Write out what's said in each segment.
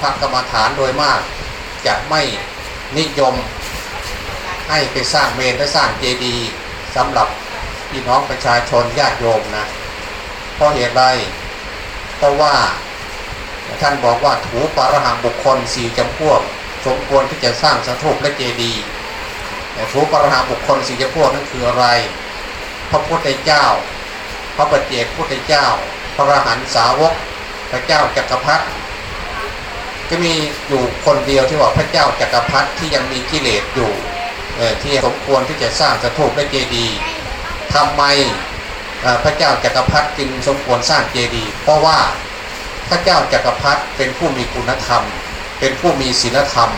พระกรรมฐานโดยมาก จะไม่นิยมให้ไปสร้างเมนและสร้างเจดีย์สำหรับพี่น้องประชาชนญาติโยมนะเพราะเหตุไรเพราะว่าท่านบอกว่าถูปารหังบุคคลสี่จำพวก สมควรที่จะสร้างสถูปและเจดีย์ถูปารหังบุคคลสี่จำพวกนั้นคืออะไร พระพุทธเจ้า พระปฏิเจกพุทธเจ้า พระอรหันตสาวก พระเจ้าจักรพรรดิ ก็มีอยู่คนเดียวที่ว่าพระเจ้าจักรพรรดิที่ยังมีกิเลสอยู่ที่สมควรที่จะสร้างสถูปและเจดีย์ทำไมพระเจ้าจักรพรรดิจึงสมควรสร้างเจดีย์เพราะว่าพระเจ้าจักรพรรดิเป็นผู้มีคุณธรรม เป็นผู้มีศีลธรรม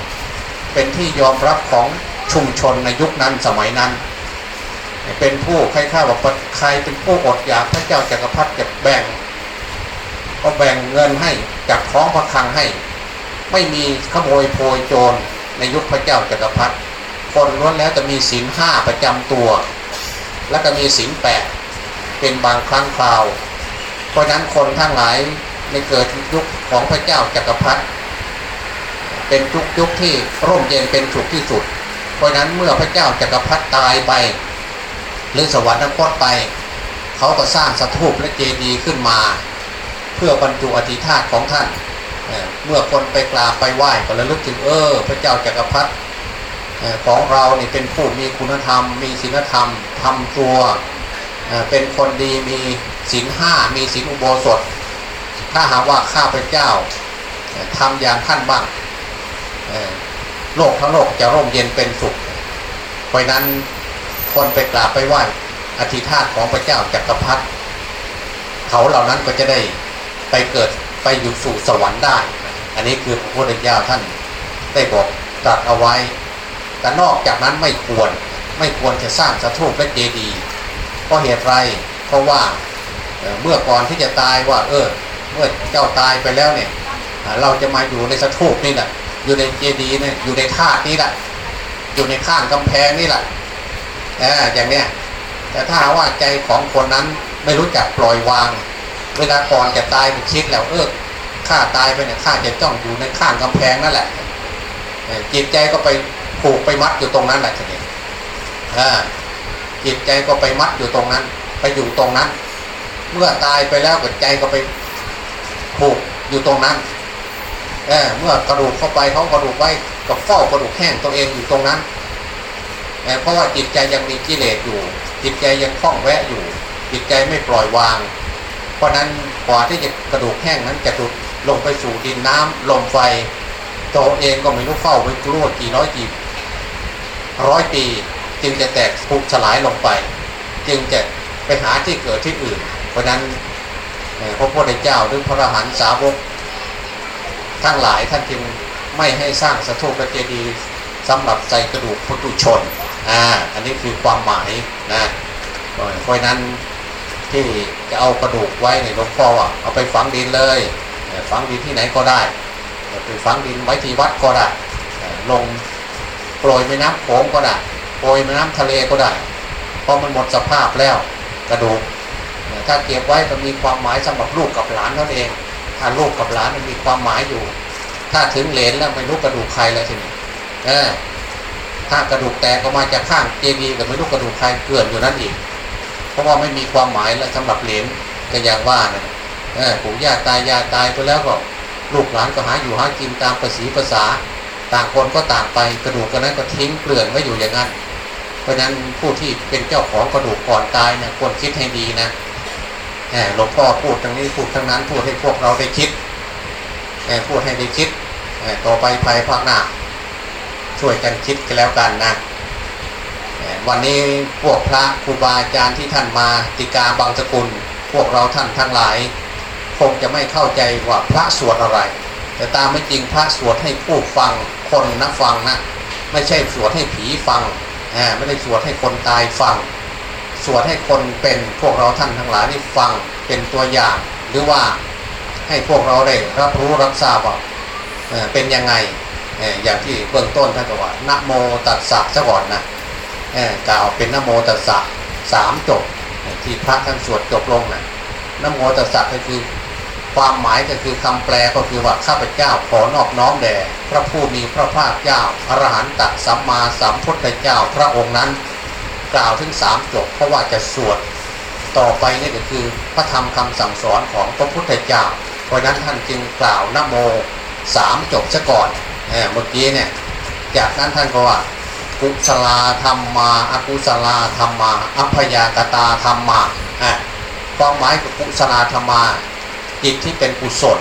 เป็นที่ยอมรับของชุมชนในยุคนั้นสมัยนั้น เป็นผู้ใครข้าว่าใครเป็นผู้อดอยากพระเจ้าจักรพรรดิจะแบ่ง ก็แบ่งเงินให้จากคล้องพระคลังให้ ไม่มีขโมยโพยโจรในยุคพระเจ้าจักรพรรดิคนล้วนแล้วจะมีศีลห้าประจำตัว แล้วก็มีศีลแปดเป็นบางครั้งคราว เพราะนั้นคนทั้งหลายในเกิดยุคของพระเจ้าจักรพรรดิเป็นยุคยุคที่ร่มเย็นเป็นสุขที่สุด เพราะนั้นเมื่อพระเจ้าจักรพรรดิตายไป หรือสวรรคตไป เขาก็สร้างสถูปและเจดีย์ขึ้นมา เพื่อบรรจุอธิธาตของท่าน เมื่อคนไปกราบไปไหว้ก็ระลึกถึงเออ พระเจ้าจักรพรรดิของเราเนี่เป็นผู้มีคุณธรรม มีศีลธรรมทำตัวเป็นคนดีมีศีลห้ามีศีลอุโบสถ ถ้าหากว่าข้าพเจ้าทำอย่างท่านบ้างโลกทั้งโลกจะร่มเย็นเป็นสุข เพราะนั้นคนไปกราบไปไหว้อธิธาตของพระเจ้าจักรพรรดิเขาเหล่านั้นก็จะได้ไปเกิด ไปอยู่สู่สวรรค์ได้ อันนี้คือพระพุทธเจ้าท่านได้บอกตรัสเอาไว้ แต่นอกจากนั้นไม่ควรไม่ควรจะสร้างสถูปและเจดีย์เพราะเหตุไรเพราะว่าเมื่อก่อนที่จะตายว่า เออ เมื่อเจ้าตายไปแล้วเนี่ย เราจะมาอยู่ในสถูปนี่แหละอยู่ในเจดีย์นี่อยู่ในธาตุนี่แหละอยู่ในข้างกำแพงนี่แหละออย่างเนี้ยแต่ถ้าว่าใจของคนนั้นไม่รู้จักปล่อยวาง เวลาก่อนจะตายมันคิดแล้วเออข้าตายไปเนี่ยข้าจะจ้องอยู่ในข้างกำแพงนั่นแหละจิตใจก็ไปผูกไปมัดอยู่ตรงนั้นแหละทีนี้จิตใจก็ไปมัดอยู่ตรงนั้น ไปอยู่ตรงนั้น เมื่อตายไปแล้วก็ใจก็ไปผูกอยู่ตรงนั้นเเมื่อกระดูกเข้าไปเขากระดูกไว้กับเฝ้ากระดูกแห้งตัวเองอยู่ตรงนั้นเเพราะว่าจิตใจยังมีกิเลสอยู่ จิตใจยังคล้องแวะอยู่ จิตใจไม่ปล่อยวาง ราะนั้นกว่าที่จะกระดูกแห้งนั้นจะดุดลงไปสู่ดินน้ำลมไฟตัวเองก็ไม่รู้เฝ้าไว้กลัวกี่ร้อยกี่ร้อยปีจึงจะแตกพุกสลายลงไป จึงจะไปหาที่เกิดที่อื่น เพราะนั้นพระพุทธเจ้าหรือพระอรหันตสาวกทั้งหลายท่านจึงไม่ให้สร้างสถูปเจดีย์สำหรับใส่กระดูกพุทุชนอ่าอันนี้คือความหมายนะเพราะนั้น ที่จะเอากระดูกไว้ในหลวงพ่ออะเอาไปฝังดินเลย ฝังดินที่ไหนก็ได้ไปฝังดินไว้ที่วัดก็ได้ลงโปรยแม่น้ำโขงก็ได้โปรยแม่น้ำทะเลก็ได้พราะมันหมดสภาพแล้วกระดูกถ้าเก็บไว้ก็มีความหมายสำหรับลูกกับหลานนั่นเอง ถ้าลูกกับหลานมันมีความหมายอยู่ ถ้าถึงเหลนแล้วไม่รู้กระดูกใครแล้วทีนี้เออถ้ากระดูกแตกก็มาจากข้างเจดีย์กับไม่รู้กระดูกใครเกลื่อนอยู่นั่นอีก เพราะว่าไม่มีความหมายแล้วสำหรับเหรียญก็อย่างว่านะปู่ย่าตายายตายไปแล้วก็ลูกหลานก็หาอยู่หากินตามภาษีภาษา ต่างคนก็ต่างไปกระดูกกันนั้นก็ทิ้งเกลื่อนไว้อยู่อย่างนั้น เพราะนั้นผู้ที่เป็นเจ้าของกระดูกก่อนตายนะควรคิดให้ดีนะหลวงพ่อพูดทั้งนี้พูดทั้งนั้นพูดให้พวกเราได้คิดพูดให้ได้คิดต่อไปภายภาคหน้าช่วยกันคิดกันแล้วกันนะ วันนี้พวกพระครูบาอาจารย์ที่ท่านมาติกาบางสกุล พวกเราท่านทั้งหลาย คงจะไม่เข้าใจว่าพระสวดอะไร แต่ตามไม่จริงพระสวดให้ผู้ฟังคนนะฟังนะไม่ใช่สวดให้ผีฟังไม่ได้สวดให้คนตายฟัง สวดให้คนเป็นพวกเราท่านทั้งหลายได้ฟังเป็นตัวอย่าง หรือว่าให้พวกเราได้รับรู้รับทราบว่าเป็นยังไงอย่างที่เบื้องต้นท่านบอกว่านะโมตัสสะซะก่อนนะ กล่าวเป็นนโมตัสสะสามจบที่พระท่านสวดจบลงนะนะโมตัสสะก็คือความหมายก็คือคำแปลก็คือว่าข้าพเจ้าขอนอบน้อมแด่พระผู้มีพระภาคเจ้าอรหันตสัมมาสัมพุทธเจ้าพระองค์นั้น กล่าวถึงสามจบเพราะว่าจะสวดต่อไปนี่ก็คือพระธรรมคำสั่งสอนของพระพุทธเจ้า เพราะนั้นท่านจึงกล่าวนโมสามจบซะก่อนเมื่อกี้เนี่ยจากนั้นท่านก็ว่า กุศลธรรมมาอกุศลธรรมมาอัพยากตาธรรมมาความหมายของกุศลธรรมาจิตที่เป็นกุศล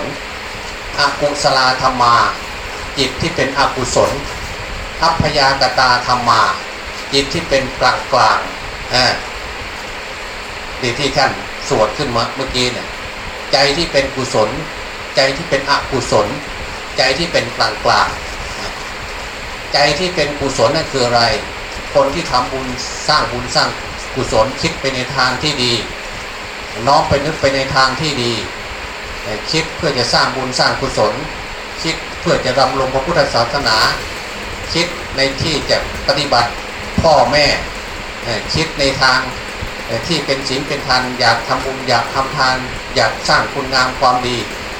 อกุศลธรรมาจิตที่เป็นอกุศลอัพยากตาธรรมาจิตที่เป็นกลางกลางดีที่ท่านสวดขึ้นมาเมื่อกี้เนี่ยใจที่เป็นกุศล ใจที่เป็นอกุศล ใจที่เป็นกลางกลาง ใจที่เป็นกุศลนั่นคืออะไร คนที่ทำบุญสร้างบุญสร้างกุศลคิดไปในทางที่ดี น้อมไปนึกไปในทางที่ดี คิดเพื่อจะสร้างบุญสร้างกุศล คิดเพื่อจะดำรงพระพุทธศาสนา คิดในที่จะปฏิบัติพ่อแม่คิดในทางที่เป็นศีลเป็นทานอยากทำบุญอยากทำทาน อยากสร้างคุณงามความดี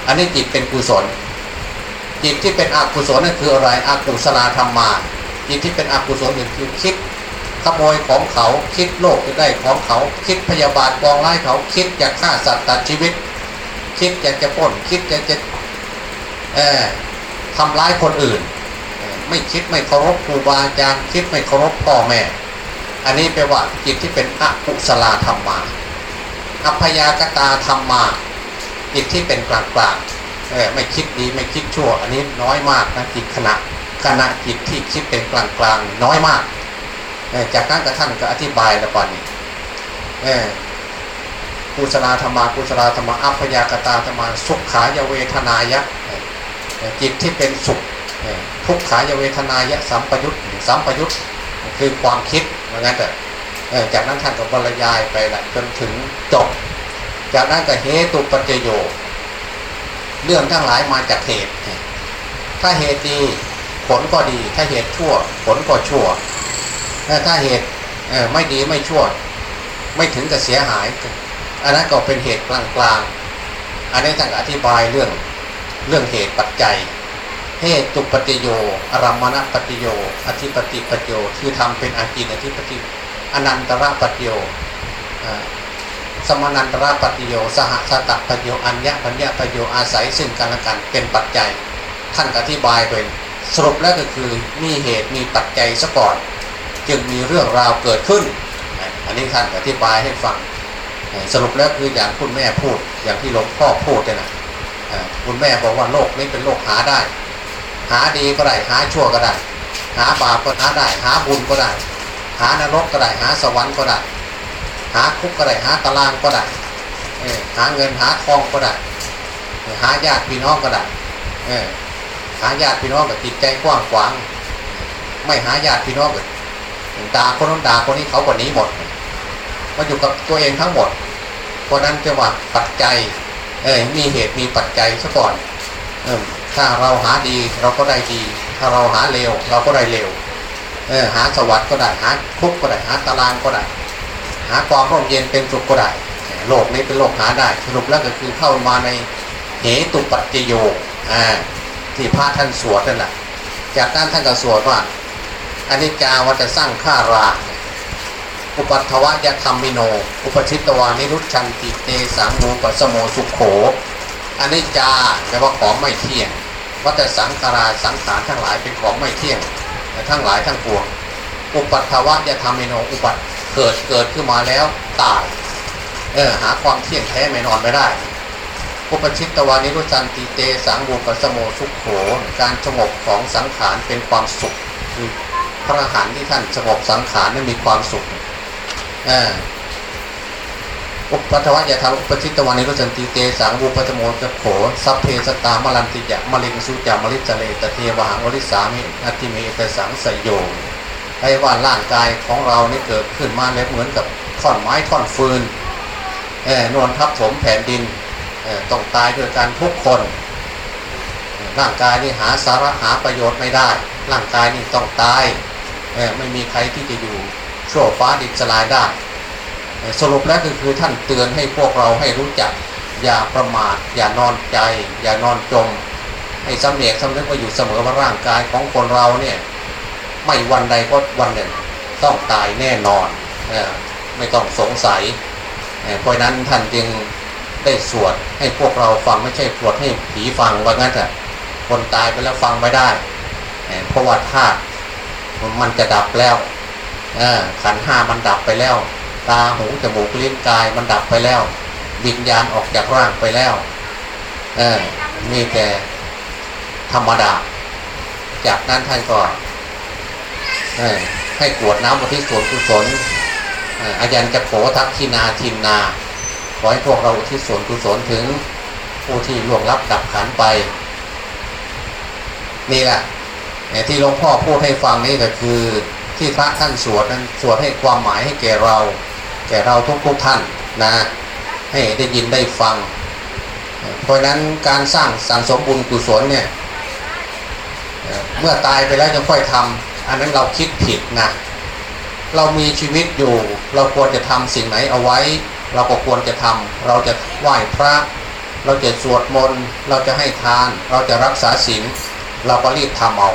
อันนี้จิตเป็นกุศล จิตที่เป็นอกุศลนั่นคืออะไรอกุศลธรรมมาจิตที่เป็นอกุศลคือคิดขโมยของเขาคิดโลภจะได้ของเขา คิดพยาบาทกองไล่เขาคิดอยากฆ่าสัตว์ตัดชีวิต คิดอยากจะป้นคิดอยากจะทำร้ายคนอื่น ไม่คิดไม่เคารพครูบาอาจารย์คิดไม่เคารพพ่อแม่ อันนี้แปลว่าจิตที่เป็นอกุศลธรรมมาอัพยากตาธรรมมาจิตที่เป็นกลางกลาง ไม่คิดดีไม่คิดชั่ว อันนี้น้อยมากนะจิตขณะขณะจิตที่คิดเป็นกลางกลางน้อยมาก จากนั้นกระท่านก็อธิบายแล้วป่อนนี้กุศลธรรมากุศลธรรมาอัพยากตาธรรมาสุขขายเวทนายะจิตที่เป็นสุขทุกขายเวทนายะสัมปยุตสัมปยุตคือความคิดเหมือนกันแต่จากนั้นท่านก็บรรยายไปแหละจนถึงจบ จากนั้นก็เหตุปัจโย เรื่องทั้งหลายมาจากเหตุ ถ้าเหตุดีผลก็ดี ถ้าเหตุชั่ว ผลก็ชั่ว ถ้าเหตุไม่ดีไม่ชั่ว ไม่ถึงกับเสียหาย อันนั้นก็เป็นเหตุกลางๆ อันนี้ท่านอธิบายเรื่องเรื่องเหตุปัจจัยเหตุตุปฏิโยอารมณปฏิโย อธิปติปฏิโย คือทำเป็นอากินอธิปติอนันตระปฏิโย สมนันตระปฏิโยสหสตัปฏิโยอัญญปัญญาปฏิโยอาศัยซึ่งกันและกันเป็นปัจจัย ท่านอธิบายเป็นสรุปแล้วก็คือมีเหตุมีปัจจัยซะก่อน จึงมีเรื่องราวเกิดขึ้น อันนี้ท่านอธิบายให้ฟัง สรุปแล้วคืออย่างคุณแม่พูด อย่างที่หลวงพ่อพูดเนี่ยนะคุณแม่บอกว่าโลกนี้เป็นโลกหาได้ หาดีก็ได้หาชั่วก็ได้ หาบาปก็หาได้ หาบุญก็ได้ หานรกก็ได้หาสวรรค์ก็ได้ หาคุกก็ได้หาตารางก็ได้หาเงินหาทองก็ได้หาญาติพี่น้องก็ได้หาญาติพี่น้องกับจิตใจกว้างขวาง ไม่หาญาติพี่น้องกับด่าคนนั้นด่าคนนี้เขากว่านี้หมดมาอยู่กับตัวเองทั้งหมด เพราะนั้นจะว่าปัจจัยเออมีเหตุมีปัจจัยซะก่อนเออถ้าเราหาดีเราก็ได้ดี ถ้าเราหาเลวเราก็ได้เลวเออหาสวัสดิ์ก็ได้หาคุกก็ได้หาตารางก็ได้ หาความร่มเย็นเป็นสุขก็ได้โลกนี้เป็นโลกหาได้ สรุปแล้วก็คือเข้ามาในเหตุปัจจโยที่พระท่านสวดนั่นแหละจากนั้นท่านก็สวดว่าอนิจจาวัจะสร้างข้ารา อุปัตวะยธรรมิโน อุปชิตวานิรุชันติเตสังมูปสโมสุขโขอันนี้จาแปลว่าของไม่เที่ยง วัตสังขาราสังขารทั้งหลายเป็นของไม่เที่ยงทั้งหลายทั้งปวง อุปัตวะยธรรมิโน อุปัต เกิดเกิดขึ้นมาแล้วตาย เออหาความเที่ยงแท้ไม่นอนไม่ได้อุปปัชชิตวานิรุชฌันติเตสัง วูปะสะโมสุโข การสงบของสังขารเป็นความสุขคือพระอรหันต์ที่ท่านสงบสังขารนั้นมีความสุขอุปปาทะวะยะธัมมิโน อุปปัชชิตวานิรุชฌันติเตสังวูปะสะโม สุโขสัพเพ สัตตามะรันติ จะมะริงสุ จะ มะริสสะเร ตะเถวาหัง มะริสสามิ นัติเม เอตถะ สังสะโย ให้ว่าร่างกายของเรานี่เกิดขึ้นมาแล้วเหมือนกับท่อนไม้ท่อนฟืนนวลทับถมแผ่นดินต้องตายด้วยการทุกคน ร่างกายนี่หาสาระหาประโยชน์ไม่ได้ ร่างกายนี่ต้องตายไม่มีใครที่จะอยู่ชั่วฟ้าดินสลายได้ สรุปแล้วก็คือท่านเตือนให้พวกเราให้รู้จัก อย่าประมาทอย่านอนใจ อย่านอนจม ให้สำเนียกสำนึกว่าอยู่เสมอว่าร่างกายของคนเราเนี่ย ไม่วันใดก็วันหนึ่งต้องตายแน่นอนไม่ต้องสงสัยเพราะนั้นท่านจึงได้สวดให้พวกเราฟังไม่ใช่สวดให้ผีฟังว่างั้นเถอะคนตายไปแล้วฟังไม่ได้เพราะว่าธาตุมันจะดับแล้วขันห้ามันดับไปแล้ว ตาหูจมูกลิ้นกายมันดับไปแล้ว วิญญาณออกจากร่างไปแล้วมีแต่ธรรมดา จากนั้นท่านก็เออ ให้กวดน้ำอุทิศส่วนกุศลอาจารย์จะโผทักขีนาทินนาขอให้พวกเราอุทิศส่วนกุศลถึงผู้ที่ล่วงลับดับขันไปนี่แหละที่หลวงพ่อพูดให้ฟังนี่ก็คือที่พระท่านสวดนั้นสวดให้ความหมายให้แก่เรา แก่เราทุกๆท่านนะให้ได้ยินได้ฟัง เพราะนั้นการสร้างสังสมบุญกุศลเนี่ยเอ่อเมื่อตายไปแล้วจะค่อยทำ อันนั้นเราคิดผิดนะเรามีชีวิตอยู่ เราควรจะทำสิ่งไหนเอาไว้ เราก็ควรจะทำเราจะไหว้พระ เราจะสวดมนต์เราจะให้ทาน เราจะรักษาศีลเราก็รีบทำเอา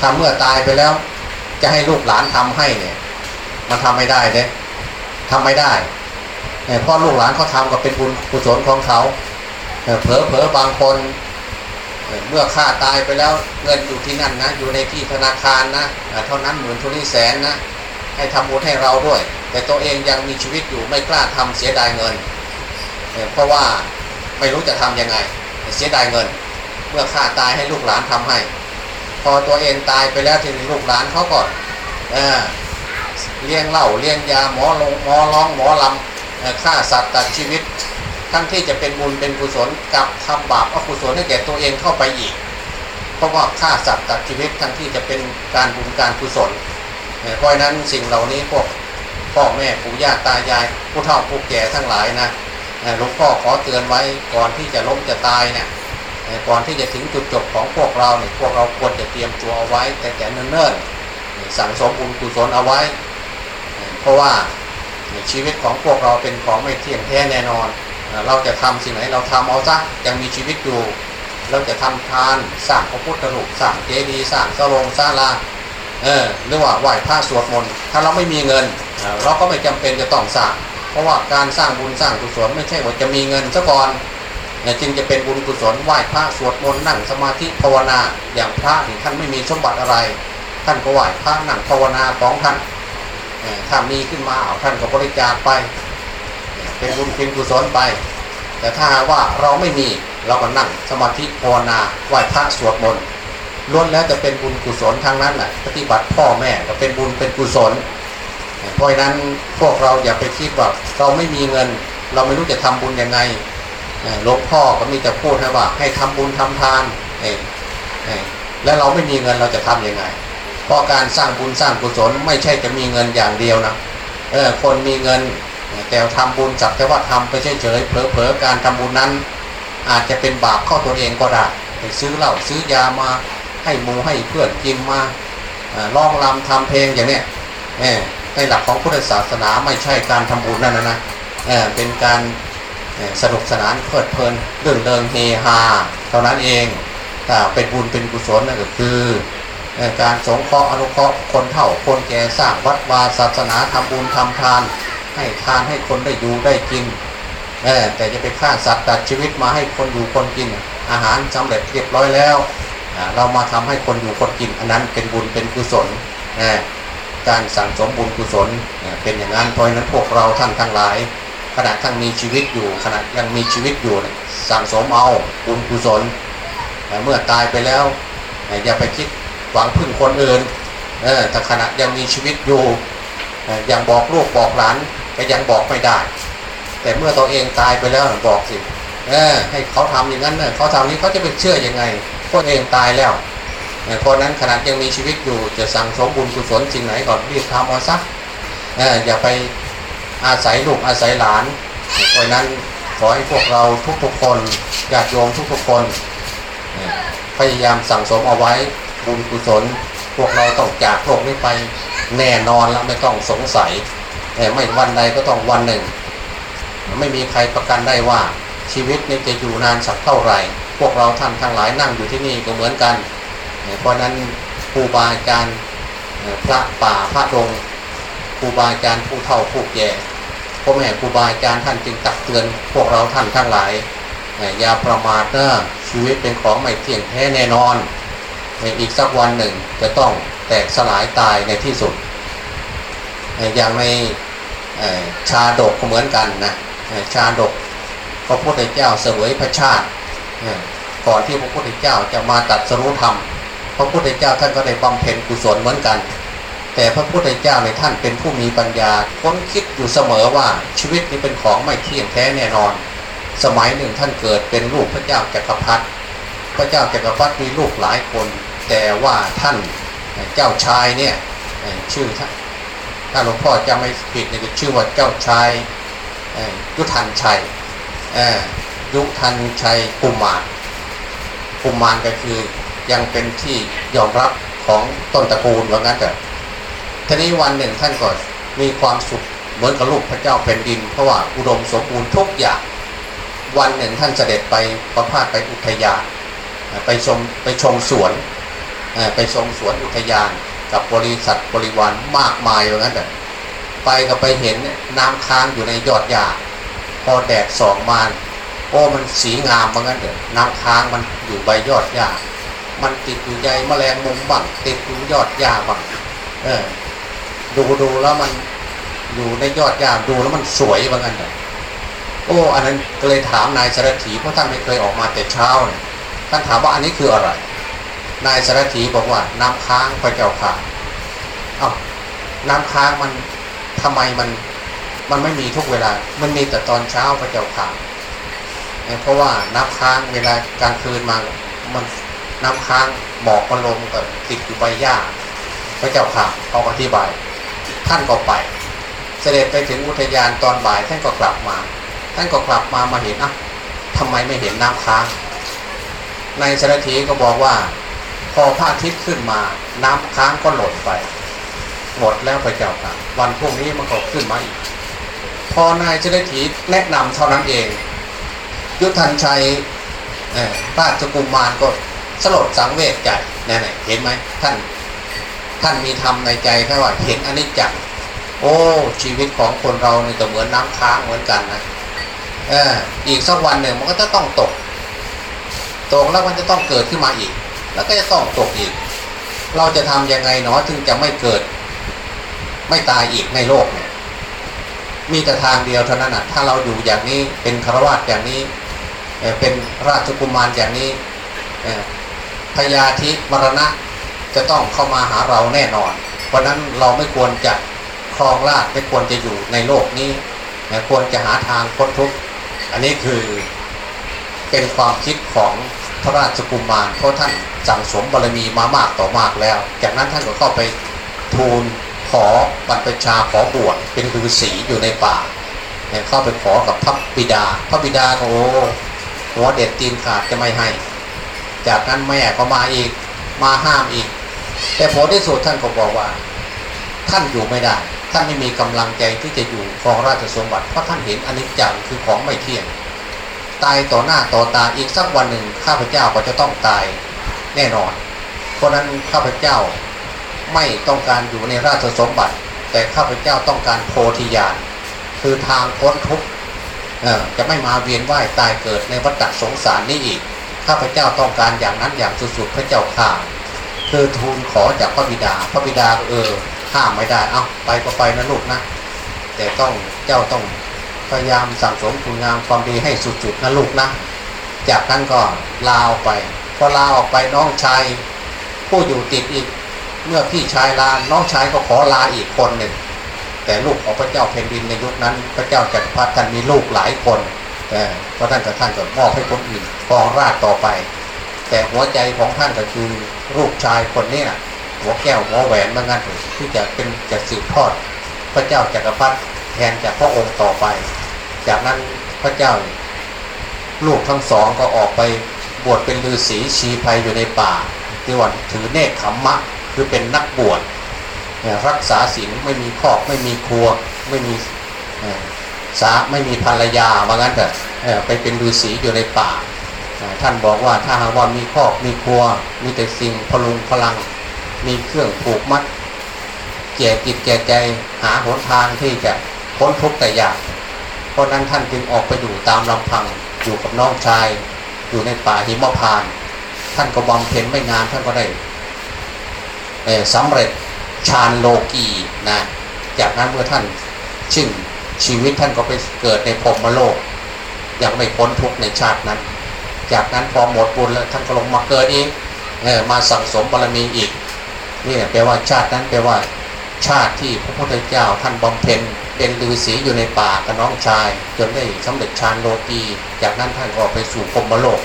ถ้าเมื่อตายไปแล้ว จะให้ลูกหลานทำให้เนี่ย มันทำไม่ได้เนี่ยทำไม่ได้เพราะลูกหลานเขาทำก็เป็นบุญกุศลของเขาเผลอเผลอบางคน เมื่อฆ่าตายไปแล้วเงินอยู่ที่นั่นนะอยู่ในที่ธนาคารนะเท่านั้นหมื่นเท่านี้แสนนะให้ทำบุญให้เราด้วย แต่ตัวเองยังมีชีวิตอยู่ไม่กล้าทำเสียดายเงิน เพราะว่าไม่รู้จะทำยังไง เสียดายเงิน เมื่อฆ่าตายให้ลูกหลานทำให้ พอตัวเองตายไปแล้วทีนี้ลูกหลานเขาก่อนเลี้ยงเหล้าเลี้ยงยาหมอลงหมอร้องหมอลำฆ่าสัตว์ตัดชีวิต ทั้งที่จะเป็นบุญเป็นกุศลกับทำบาปอกุศลให้แก่ตัวเองเข้าไปอีก เพราะว่าฆ่าสัตว์ตัดชีวิตทั้งที่จะเป็นการบุญการกุศลเพราะฉะนั้นสิ่งเหล่านี้พวกพ่อแม่ปู่ย่าตายายผู้เฒ่าผู้แก่ทั้งหลายนะหลวงพ่อขอเตือนไว้ก่อนที่จะล้มจะตายเนี่ยก่อนที่จะถึงจุดจบของพวกเราเนี่ยพวกเราควรจะเตรียมตัวเอาไว้ แต่แต่เนิ่นๆสั่งสมบุญกุศลเอาไว้ เพราะว่าชีวิตของพวกเราเป็นของไม่เที่ยงแท้แน่นอน เราจะทำสิ่งไหนเราทำเอาซะยังมีชีวิตอยู่เราจะทำทานสร้างพระพุทธรูปสร้างเจดีย์สร้างสโรงศาลาเออหรือว่าไหว้พระสวดมนต์ถ้าเราไม่มีเงิน เราก็ไม่จำเป็นจะต้องสร้าง เพราะว่าการสร้างบุญสร้างกุศลไม่ใช่ว่าจะมีเงินซะก่อนเอ่อจึงจะเป็นบุญกุศลไหว้พระสวดมนต์นั่งสมาธิภาวนาอย่างพระที่ท่านไม่มีสมบัติอะไร ท่านก็ไหว้พระนั่งภาวนาของท่านถ้ามีขึ้นมาเอาท่านก็บริจาคไป เป็นบุญเป็นกุศลไป แต่ถ้าว่าเราไม่มีเราก็นั่งสมาธิภาวนาไหว้พระสวดมนต์ล้วนแล้วจะเป็นบุญกุศลทั้งนั้นแหละปฏิบัติพ่อแม่ก็เป็นบุญเป็นกุศล เพราะนั้นพวกเราอย่าไปคิดว่าเราไม่มีเงิน เราไม่รู้จะทำบุญยังไงหลวงพ่อก็มีแต่พูดให้ว่าให้ทำบุญทำทานแล้วเราไม่มีเงินเราจะทำยังไง เพราะการสร้างบุญสร้างกุศลไม่ใช่จะมีเงินอย่างเดียวนะคนมีเงิน แต่ทำบุญสักแต่ว่าทำไปเฉยๆเผลอๆการทำบุญนั้น อาจจะเป็นบาปเข้าตัวเองก็ได้ไปซื้อเหล้าซื้อยามาให้หมูให้เพื่อนกินมาล่อร้องรำทำเพลงอย่างเนี้ยเออในหลักของพุทธศาสนาไม่ใช่การทำบุญนั่นนะนะเเป็นการสนุกสนานเพลิดเพลินเรื่องเริงเฮฮาเท่านั้นเองถ้าเป็นบุญเป็นกุศลนั่นก็คือ การสงเคราะห์อนุเคราะห์คนเฒ่าคนแก่สร้างวัดวาศาสนาทำบุญทำทาน ให้ทานให้คนได้อยู่ได้กินแต่จะไปฆ่าสัตว์ตัดชีวิตมาให้คนอยู่คนกิน อาหารสำเร็จเรียบร้อยแล้วเรามาทำให้คนอยู่คนกิน อันนั้นเป็นบุญเป็นกุศลการสั่งสมบุญกุศลเป็นอย่างนั้นเพราะนั้นพวกเราท่านทั้งหลายขณะทั้งมีชีวิตอยู่ขณะยังมีชีวิตอยู่สั่งสมเอาบุญกุศลเมื่อตายไปแล้วอย่าไปคิดหวังพึ่งคนอื่นแต่ขณะยังมีชีวิตอยู่ อ่อยังบอกลูกบอกหลานก็ยังบอกไม่ได้ แต่เมื่อตัวเองตายไปแล้วบอกสิเออให้เขาทำอย่างนั้นเน่ะเขาทำนี้เขาจะไปเชื่อยังไงพวเองตายแล้วเพราะนั้นขณะยังมีชีวิตอยู่จะสั่งสมบุญกุศลสิ่งไหนก่อนรีบทำเอาซะเออย่าไปอาศัยลูกอาศัยหลาน เพราะนั้นขอให้พวกเราทุกๆคนญาติโยมทุกๆคนพยายามสั่งสมเอาไว้บุญกุศล พวกเราต้องจากโลกนี้ไป แน่นอนแล้วไม่ต้องสงสัยเอ่ไม่วันใดก็ต้องวันหนึ่ง ไม่มีใครประกันได้ว่าชีวิตนี่จะอยู่นานสักเท่าไหร่ พวกเราท่านทั้งหลายนั่งอยู่ที่นี่ก็เหมือนกัน เพราะนั้นครูบาอาจารย์พระป่าพระดงครูบาอาจารย์ผู้เฒ่าผู้แก่พ่อแม่ครูบาอาจารย์ท่านจึงตักเตือน พวกเราท่านทั้งหลายอย่าประมาทนะชีวิตเป็นของไม่เที่ยงแท้แน่นอน อีกสักวันหนึ่งจะต้อง แตกสลายตายในที่สุด อย่างในชาดกก็เหมือนกันนะชาดกพระพุทธเจ้าเสวยพระชาติก่อนที่พระพุทธเจ้าจะมาตัดสรุธรรม พระพุทธเจ้าท่านก็ได้บำเพ็ญกุศลเหมือนกัน แต่พระพุทธเจ้าในท่านเป็นผู้มีปัญญาค้นคิดอยู่เสมอว่าชีวิตนี้เป็นของไม่เที่ยงแท้แน่นอน สมัยหนึ่งท่านเกิดเป็นลูกพระเจ้าจักรพรรดิพระเจ้าจักรพรรดิมีลูกหลายคน แต่ว่าท่าน เจ้าชายเนี่ยชื่อถ้าหลวงพ่อจำไม่ผิดเนี่ยชื่อว่าเจ้าชายยุทันชัยยุทันชัยกุมารกุมารก็คือยังเป็นที่ยอมรับของต้นตระกูลว่างั้นแต่ทีนี้วันหนึ่งท่านก็มีความสุขเหมือนกับลูกพระเจ้าแผ่นดิน เพราะว่าอุดมสมบูรณ์ทุกอย่าง วันหนึ่งท่านเสด็จไปประพาสไปอุทยานไปชมไปชมสวน ไปชมสวนอุทยานกับบริษัทบริวารมากมายอย่างนั้นแต่ไปก็ไปเห็นน้ำค้างอยู่ในยอดหญ้าพอแดดส่องมาโอ้มันสีงามเหมือนกันเถอะน้ำค้างมันอยู่ใบยอดหญ้ามันติดอยู่ใยแมลงมุมบังติดอยู่ยอดหญ้าบังเออดูดูแล้วมันอยู่ในยอดหญ้าดูแล้วมันสวยเหมือนกันเถอะโอ้อันนั้นก็เลยถามนายสารถีเพราะท่านไม่เคยออกมาแต่เช้าเนี่ยท่านถามว่าอันนี้คืออะไร นายสารถีบอกว่าน้ำค้างพระเจ้าค่ะเอ้าน้ำค้างมันทำไมมันมันไม่มีทุกเวลา มันมีแต่ตอนเช้าพระเจ้าค่ะเพราะว่าน้ำค้างเวลากลางคืนมา มันน้ำค้างหมอกมันลงกับติดอยู่ใบหญ้า พระเจ้าค่ะเขาอธิบาย ท่านก็ไป เสด็จไปถึงอุทยานตอนบ่ายท่านก็กลับมา ท่านก็กลับมามาเห็นอะทำไมไม่เห็นน้ำค้าง ในสารถีก็บอกว่า พอพระอาทิตย์ขึ้นมาน้ำค้างก็หล่นไปหมดแล้วพระเจ้าค่ะ วันพรุ่งนี้มันก็ขึ้นมาอีก พอนายเจริถีแนะนำเท่านั้นเอง ยุทธันชัยราชกุมมารก็สลดสังเวชใจนั่นเห็นไหมท่านท่านมีธรรมในใจแค่ว่าเห็นอนิจจังโอ้ชีวิตของคนเราเนี่ยก็เหมือนน้ำค้างเหมือนกันนะเอออีกสักวันหนึ่งมันก็จะต้องตก ตกแล้วมันจะต้องเกิดขึ้นมาอีก แล้วก็จะต้องตกอีก เราจะทํำยังไงเนาะถึงจะไม่เกิด ไม่ตายอีกในโลกเนี่ย มีแต่ทางเดียวเท่านั้นนะถ้าเราอยู่อย่างนี้เป็นคารวะอย่างนี้เป็นราชกุมารอย่างนี้พยาธิมรณะจะต้องเข้ามาหาเราแน่นอน เพราะนั้นเราไม่ควรจะครองราชไม่ควรจะอยู่ในโลกนี้ควรจะหาทางพ้นทุกข์อันนี้คือเป็นความคิดของ พระราชกุมารเพราะท่านสั่งสมบารมีมามากต่อมากแล้ว จากนั้นท่านก็เข้าไปทูลขอบรรพชาขอบวชเป็นฤาษีอยู่ในป่าเข้าไปขอกับพระบิดา พระบิดาโอ้หัวเด็ดตีนขาดจะไม่ให้ จากนั้นแม่ก็มาอีกมาห้ามอีก แต่ผลที่สุดท่านก็บอกว่า ท่านอยู่ไม่ได้ ท่านไม่มีกำลังใจที่จะอยู่ครองราชสมบัติเพราะท่านเห็นอนิจจังคือของไม่เที่ยง ตายต่อหน้าต่อตาอีกสักวันหนึ่งข้าพเจ้าก็จะต้องตายแน่นอน เพราะนั้นข้าพเจ้าไม่ต้องการอยู่ในราชสมบัติ แต่ข้าพเจ้าต้องการโพธิญาณคือทางพ้นทุกข์จะไม่มาเวียนว่ายตายเกิดในวัฏสงสารนี้อีก ข้าพเจ้าต้องการอย่างนั้นอย่างสุดๆพระเจ้าข่าคือทูลขอจากพระบิดา พระบิดาเออห้ามไม่ได้ เอาไปก็ไปนะลูกนะ แต่ต้องเจ้าต้อง พยายามสั่งสมคุณงามความดีให้สุดๆนะลูกนะ จากนั้นก็ลาออกไปพอลาออกไปน้องชายผู้อยู่ติดอีก เมื่อพี่ชายลา น้องชายก็ขอลาอีกคนหนึ่ง แต่ลูกของพระเจ้าแผ่นดินในยุคนั้น พระเจ้าจักรพรรดิท่านมีลูกหลายคนแต่พระท่านกับท่านก็มอบให้คนอื่นครองราชต่อไป แต่หัวใจของท่านก็คือลูกชายคนนี้นะหัวแก้วหัวแหวนเมื่องั้นที่จะเป็นจะสืบทอด พระเจ้าจักรพรรดิแทนจากพระองค์ต่อไป จากนั้นพระเจ้าลูกทั้งสองก็ออกไปบวชเป็นฤาษีชีภัยอยู่ในป่าที่วันถือเนคขมมะคือเป็นนักบวชรักษาศีลไม่มีครอบไม่มีครัวไม่มีสาไม่มีภรรยาว่างั้นเถอะเอ่ไปเป็นฤาษีอยู่ในป่าอ่า ท่านบอกว่าถ้าหากว่ามีครอบมีครัว มีแต่สิ่งพลุงพลัง มีเครื่องผูกมัดแก่จิตแก่ใจหาหนทางที่จะพ้นทุกข์แต่ยาก เพราะนั้นท่านจึงออกไปอยู่ตามลำพังอยู่กับน้องชาย อยู่ในป่าหิมพาน ท่านก็บำเพ็ญไม่งานท่านก็ได้เอ่อสำเร็จฌานโลกีนะจากนั้นเมื่อท่านชิ่งชีวิตท่านก็ไปเกิดในภพมโลก ยังไม่พ้นทุกข์ในชาตินั้น จากนั้นพอหมดบุญแล้วท่านก็ลงมาเกิดอีกอมาสั่งสมบารมีอีกนี่แปลว่าชาตินั้นแปลว่าชาติที่พระพุทธเจ้าท่านบำเพ็ญ เป็นฤาษีอยู่ในป่ากับน้องชาย จนได้สำเร็จฌานโลกีจากนั้นท่านก็ไปสู่พรหมโลก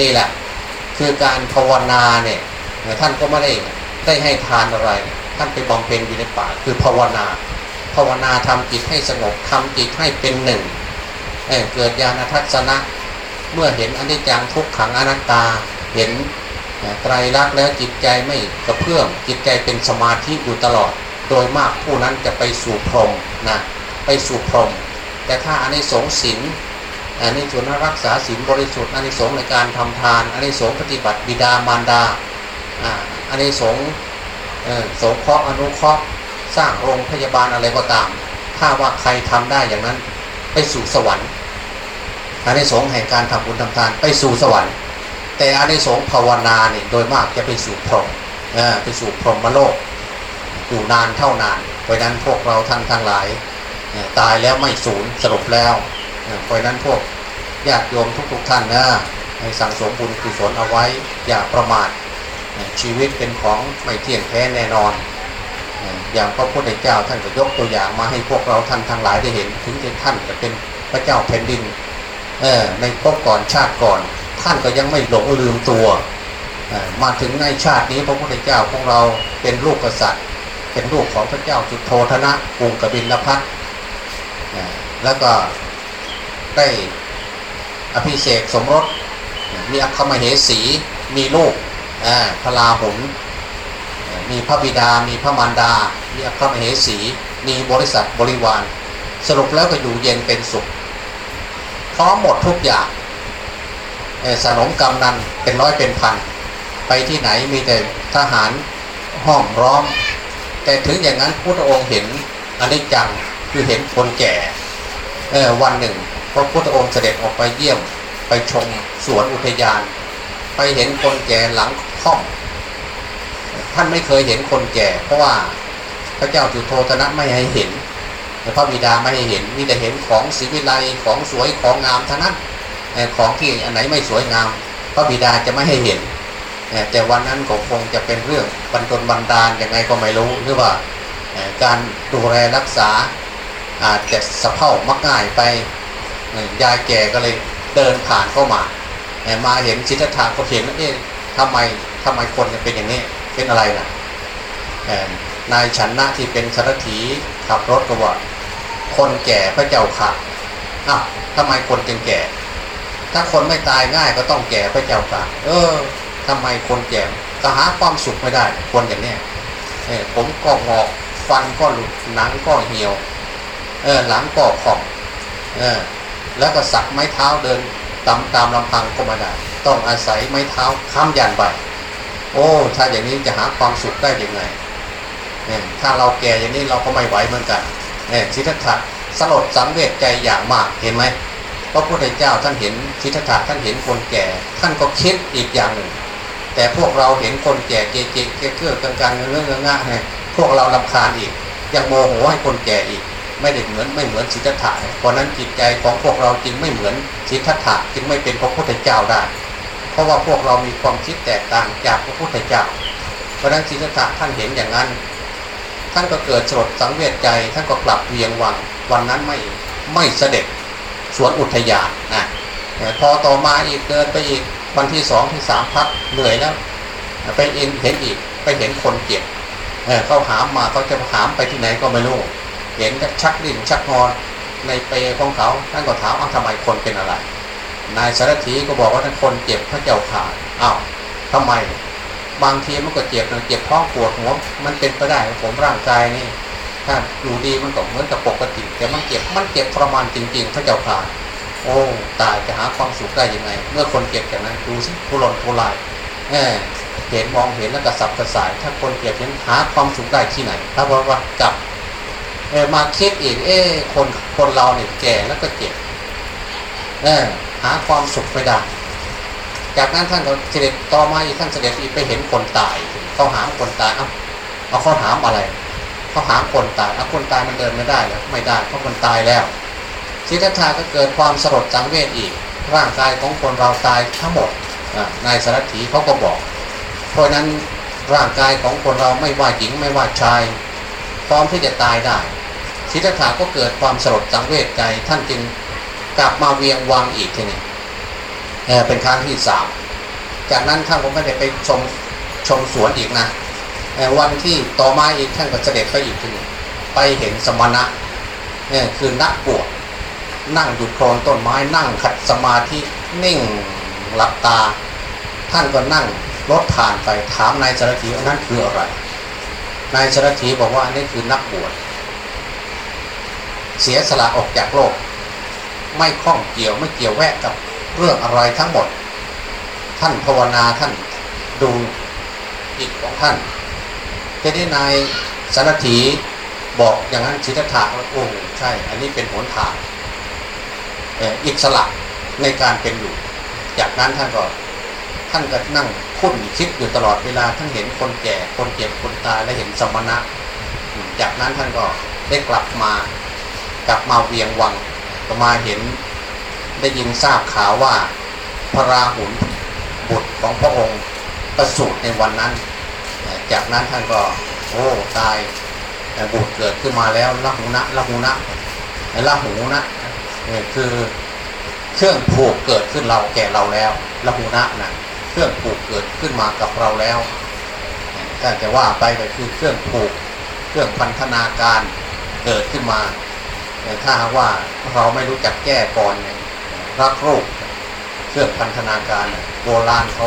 นี่แหละ คือการภาวนาเนี่ยท่านก็ไม่ได้ได้ให้ทานอะไร ท่านไปบำเพ็ญอยู่ในป่าคือภาวนา ภาวนาทำจิตให้สงบทำจิตให้เป็นหนึ่งเเกิดญาณทัศนะ เมื่อเห็นอนิจจังทุกขังอนัตตาเห็นไตรลักษณ์แล้วจิตใจไม่กระเพื่อมจิตใจเป็นสมาธิอยู่ตลอด โดยมากผู้นั้นจะไปสู่พรหมนะไปสู่พรหมแต่ถ้าอันนี้สงส์ศีลอันนี้ส่วนรักษาศีลบริสุทธิ์อันนี้สงส์ในการทำทานอันนี้สงส์ปฏิบัติบิดามารดาอานนี้สงส์สงเคราะห์อนุเคราะห์สร้างโรงพยาบาลอะไรก็ตาม ถ้าว่าใครทำได้อย่างนั้นไปสู่สวรรค์อันนี้สงส์แห่งการทำบุญทำทานไปสู่สวรรค์ แต่อานิสงส์ภาวนาเนี่ยโดยมากจะไปสู่พรหมไปสู่พรหมโลก อยู่นานเท่านาน เพราะนั้นพวกเราท่านทั้งหลาย ตายแล้วไม่สูญสรุปแล้ว เพราะนั้นพวกญาติโยมทุกๆท่านนะให้สั่งสมบุญกุศลเอาไว้อย่าประมาทชีวิตเป็นของไม่เที่ยงแท้แน่นอน อย่างพระพุทธเจ้าท่านก็ยกตัวอย่างมาให้พวกเราท่านทั้งหลายได้เห็น ถึงที่ท่านจะเป็นพระเจ้าแผ่นดินในภพก่อนชาติก่อน ท่านก็ยังไม่หลงลืมตัว มาถึงในชาตินี้พระพุทธเจ้าของเราเป็นลูกกษัตริย์ เป็นลูกของพระเจ้าจุโธธนะกรุงกบิลพัทแล้วก็ได้อภิเษกสมรส มีอัคคมเหสี มีลูกอ่าพระลาหุนมีพระบิดา มีพระมารดา มีอัคคมเหสี มีบริษัทบริวาร สรุปแล้วก็อยู่เย็นเป็นสุข พร้อมหมดทุกอย่างสนมกำนันเป็นร้อยเป็นพัน ไปที่ไหนมีแต่ทหารห้อมร้อม แต่ถึงอย่างนั้นพระองค์เห็นอนิจจังคือเห็นคนแก่เออวันหนึ่งพระพุทธองค์เสด็จออกไปเยี่ยมไปชมสวนอุทยาน ไปเห็นคนแก่หลังค่อมท่านไม่เคยเห็นคนแก่ เพราะว่าพระเจ้าจุโธธนะไม่ให้เห็นพระบิดาไม่ให้เห็นมีแต่เห็นของศิวิไลของสวยของงามเท่านั้นเอ่ของที่อันไหนไม่สวยงาม พระบิดาจะไม่ให้เห็น แต่วันนั้นก็คงจะเป็นเรื่องบรรทนบันดาลยังไงก็ไม่รู้หรือว่าการดูแลรักษาอาจจะสะเพ่ามักง่ายไปยายแก่ก็เลยเดินผ่านเข้ามา มาเห็นชิตถาก็เห็นว่าเอ๊ะทำไมทำไมคนเนี่ยเป็นอย่างนี้เป็นอะไรนะเอ่อนายฉันนะที่เป็นสารถีขับรถก็ว่าคนแก่พระเจ้าค่ะอ้าวทำไมคนจึงแก่ ถ้าคนไม่ตายง่ายก็ต้องแก่พระเจ้าค่ะ เออ ทำไมคนแก่ก็หาความสุขไม่ได้คนอย่างเนี้ยเออผมก็งอกฟันก็หลุดหนังก็เหี่ยวเออหลังก็ขอบเออแล้วก็สักไม้เท้าเดินตามตามลำพังก็ไม่ได้ต้องอาศัยไม้เท้าค้ำยันไปโอ้ถ้าอย่างนี้จะหาความสุขได้ยังไงเนี่ยถ้าเราแก่อย่างนี้เราก็ไม่ไหวเหมือนกันเนี่ยสิทธัตถะสลดสังเวชใจอย่างมากเห็นไหมพระพุทธเจ้าท่านเห็นทิฏฐะท่านเห็นคนแก่ ท่านก็คิดอีกอย่างหนึ่ง แต่พวกเราเห็นคนแก่เจ๊เจ๊เกื้อกลางๆเรื่องง่ายๆไงพวกเราลำคาญอีก ยังโมโหให้คนแก่อีก ไม่ได้เหมือนไม่เหมือนสิทธัตถะเพราะนั้นจิตใจของพวกเราจึงไม่เหมือนสิทธัตถะจึงไม่เป็นพระพุทธเจ้าได้ เพราะว่าพวกเรามีความคิดแตกต่างจากพระพุทธเจ้า เพราะนั้นสิทธัตถะท่านเห็นอย่างนั้น ท่านก็เกิดสลดสังเวชใจท่านก็กลับเวียงวังวันนั้นไม่ไม่เสด็จสวนอุทยานนะพอต่อมาอีกเดินไปอีก วันที่สองที่สามพักเหนื่อยแล้วไปเอ็นเห็นอีกไปเห็นคนเจ็บเขาหามมาเขาจะหามไปที่ไหนก็ไม่รู้ เห็นชักดิ้นชักงอนในเปรของเขาท่านก็ถามว่าทำไมคนเป็นอะไร นายสารถีก็บอกว่าท่านคนเจ็บพระเจ้าขาอ้าวทำไม บางทีมันก็เจ็บนะเจ็บท้องปวดหัวมันเป็นไปได้ผมร่างกายนี่ถ้าอยู่ดีมันก็เหมือนกับปกติ แต่มันเจ็บมันเจ็บทระมานจริง ๆ พระเจ้าค่ะ โอ้ตายจะหาความสุขได้ยังไง เมื่อคนเก็บอย่างนั้นดูสิทุรนทุรายเออเห็นมองเห็นแล้วก็สับกระสาย ถ้าคนเก็บยังหาความสุขได้ที่ไหนถ้าบอกว่ากับเออมาคิดอีกเออคนคนเราเนี่ยแก่แล้วก็เจ็บเออหาความสุขไม่ได้จากนั้นท่านก็เสด็จต่อมาอีกท่านเสด็จอีกไปเห็นคนตายเขาหามคนตายเอ้าเอาเขาถามอะไรเขาหามคนตายเอาคนตายมันเดินไม่ได้แล้วไม่ได้เพราะคนตายแล้ว สิทธัตถะก็เกิดความสลดสังเวชอีก ร่างกายของคนเราตายทั้งหมดนายสารถีเขาก็บอก เพราะนั้นร่างกายของคนเราไม่ว่าหญิงไม่ว่าชาย พร้อมที่จะตายได้สิทธัตถะก็เกิดความสลดสังเวชใจท่านจึงกลับมาเวียงวังอีกทีนี้เป็นครั้งที่สามจากนั้นท่านก็ไม่ได้ไปชมชมสวนอีกนะวันที่ต่อมาอีกท่านก็เสด็จไปอีกทีไปเห็นสมณะเนี่ยคือนักบวช นั่งอยู่โคลนต้นไม้นั่งขัดสมาธินิ่งหลับตา ท่านก็นั่งรถผ่านไปถามนายสารถีว่านั่นคืออะไร นายสารถีบอกว่าอันนี้คือนักบวชเสียสละออกจากโลก ไม่ข้องเกี่ยวไม่เกี่ยวแวะกับเรื่องอะไรทั้งหมด ท่านภาวนาท่านดูจิตของท่านจะได้นายสารถีบอกอย่างนั้นชิตถาโอ้ใช่ อันนี้เป็นหนทาง อิสระในการเป็นอยู่ จากนั้นท่านก็ท่านก็นั่งคุ้นคิดอยู่ตลอดเวลาท่านเห็นคนแก่คนเจ็บคนตายและเห็นสมณะ จากนั้นท่านก็ได้กลับมากลับมาเวียงวังก็มาเห็นได้ยินทราบข่าวว่าพระราหุลบุตรของพระองค์ประสูติในวันนั้น จากนั้นท่านก็โอ้ตายบุตรเกิดขึ้นมาแล้วละหูนะละหูนะละหูนะ คือเครื่องผูกเกิดขึ้นเราแก่เราแล้วละหูนะนะเครื่องผูกเกิดขึ้นมากับเราแล้วแต่จะว่าไปก็คือเครื่องผูก เครื่องพันธนาการเกิดขึ้นมาแต่ถ้าว่าเราไม่รู้จักแก้ก่อนเนี่ยรักรูปเครื่องพันธนาการโบราณเขา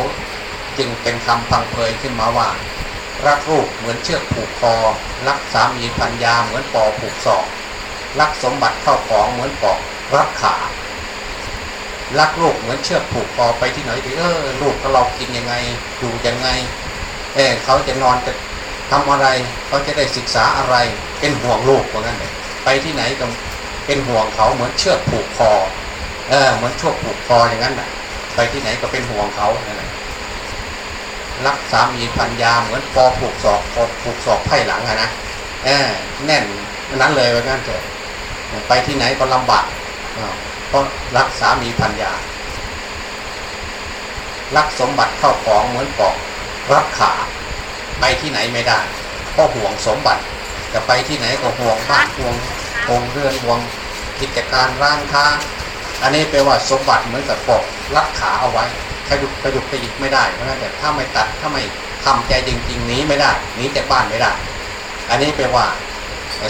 จึงเป็นคำพังเพยขึ้นมาว่า รักรูปเหมือนเชือกผูกคอ รักสามีพันยาเหมือนปอผูกศอก รักสมบัติเข้าของเหมือนปอก รักขารักลูกเหมือนเชือกผูกคอไปที่ไหนดีเออลูกก็เรากินยังไงอยู่ยังไงเออเขาจะนอนจะทำอะไรเขาจะได้ศึกษาอะไรเป็นห่วงลูกเหมือนกันเลยไปที่ไหนก็เป็นห่วงเขาเหมือนเชือกผูกคอเออเหมือนเช่วผูกคออย่างนั้นแหละไปที่ไหนก็เป็นห่วงเขานั่นแหละรักสามีพันยาเหมือนปอผูกศอกปอผูกศอกไพ่หลังอะนะเออแน่นนั้นเลยว่างั้นเถอะไปที่ไหนก็ลำบาก เพราะรักสามีพันยารักสมบัติเข้าของเหมือนปอกรักขาไปที่ไหนไม่ได้เพราะห่วงสมบัติจะไปที่ไหนก็ห่วงบ้านห่วงห่วงเรือนห่วงกิจการร้านค้า อันนี้แปลว่าสมบัติเหมือนกับปอกรักขาเอาไว้ขยุกขยุกขยิกไม่ได้เพราะงั้นแต่ถ้าไม่ตัดถ้าไม่ทำใจจริงๆนี้ไม่ได้หนีจากบ้านไม่ได้ อันนี้แปลว่า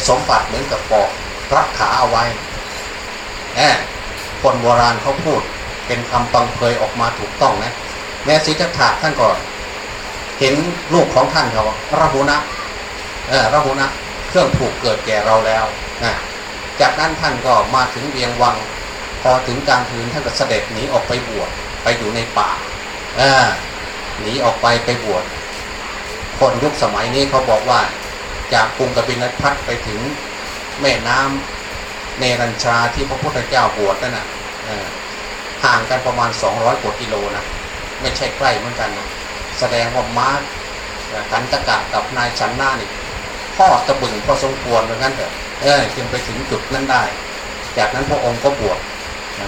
สมบัติเหมือนกับปอกรักขาเอาไว้แอบ คนโบราณเขาพูดเป็นคำตังเพยออกมาถูกต้องนะ แม้สิทธัตถะท่านก่อนเห็นลูกของท่านเขาระหุนะเออระหุนะเครื่องผูกเกิดแก่เราแล้วนะจากนั้นท่านก็มาถึงเวียงวัง พอถึงกลางคืนท่านก็เสด็จหนีออกไปบวชไปอยู่ในป่าอหนีออกไปไปบวชคนยุคสมัยนี้เขาบอกว่า จากกรุงกบินพัทไปถึงแม่น้ำ เนรัญชาที่พระพุทธเจ้าบวชนั่นนะห่างกันประมาณ 200กว่ากิโลนะไม่ใช่ใกล้เหมือนกันนะแสดงว่าม้ากันตะกะกับนายชันหน้านี่พ่อตะบึงพอสมควรเหมือนกันเถอะเออจึงไปถึงจุดนั้นได้ จากนั้นพระองค์ก็บวช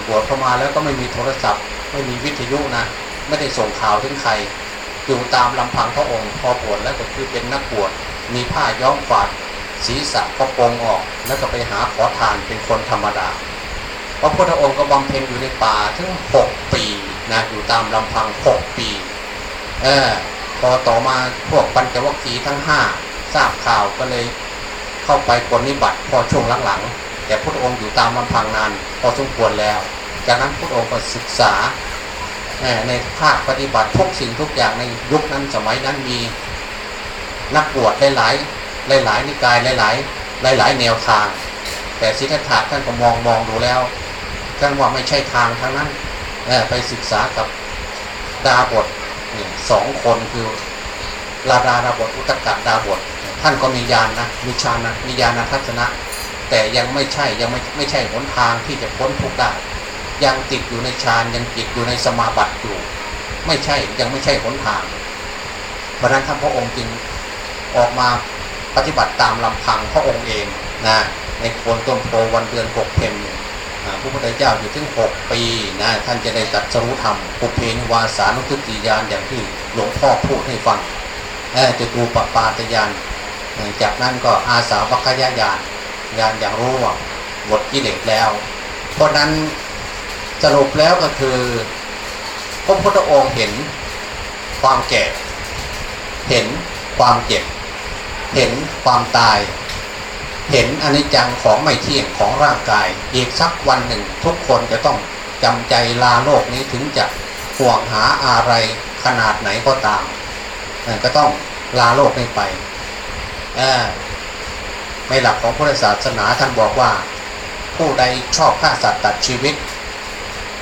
บวชเข้ามาแล้วก็ไม่มีโทรศัพท์ ไม่มีวิทยุนะไม่ได้ส่งข่าวถึงใครอยู่ตามลำพังพระองค์พอบวชแล้วก็คือเป็นนักบวชมีผ้าย้อมฝาด ศีรษะก็ปงออกแล้วก็ไปหาขอทานเป็นคนธรรมดาพระพุทธองค์ก็บำเพ็ญอยู่ในป่าถึงหกปีนะอยู่ตามลำพังหกปีเออพอต่อมาพวกปัญจวัคคีย์ทั้งห้าทราบข่าวก็เลยเข้าไปปฏิบัติพอช่วงหลังๆแต่พระองค์อยู่ตามลำพังนานพอสมควรแล้ว จากนั้นพระองค์ก็ศึกษาในภาคปฏิบัติทุกสิ่งทุกอย่างในยุคนั้นสมัยนั้นมีนักบวชหลาย หลายๆนิกายหลายๆหลาย ๆ แนวทาง แต่สิทธัตถะท่านก็มองมองดูแล้วกันว่าไม่ใช่ทางทั้งนั้นไปศึกษากับดาบทสองคนคือลาดาดาบทอุตกะดาบท ท่านก็มียานนะมีชานะมียานทัศนะ แต่ยังไม่ใช่ยังไม่ไม่ใช่หนทางที่จะพ้นทุกข์ได้ ยังติดอยู่ในฌานยังติดอยู่ในสมาบัติอยู่ ไม่ใช่ยังไม่ใช่หนทางเพราะนั้นท่านพระองค์จึงออกมา ปฏิบัติตามลำพังพระองค์เองนะในโคนต้นโพวันเดือนหกเพนพระพุทธเจ้าอยู่ถึงหกปีนะท่านจะได้ตัดสรุธรรมปุเพนวาสานุทุติยานอย่างที่หลวงพ่อพูดให้ฟังจะดูปปาตยานจากนั้นก็อาสาวัคยายานยานอย่างรู้ว่าหมดกิเลสแล้ว เพราะนั้นสรุปแล้วก็คือพระพุทธองค์เห็นความแก่ เห็นความเจ็บ เห็นความตาย เห็นอนิจจังของไม่เที่ยงของร่างกาย อีกสักวันหนึ่งทุกคนจะต้องจำใจลาโลกนี้ถึงจะห่วงหาอะไรขนาดไหนก็ตามก็ต้องลาโลกนี้ไปในหลักของพุทธศาสนาท่านบอกว่า ผู้ใดชอบฆ่าสัตว์ตัดชีวิต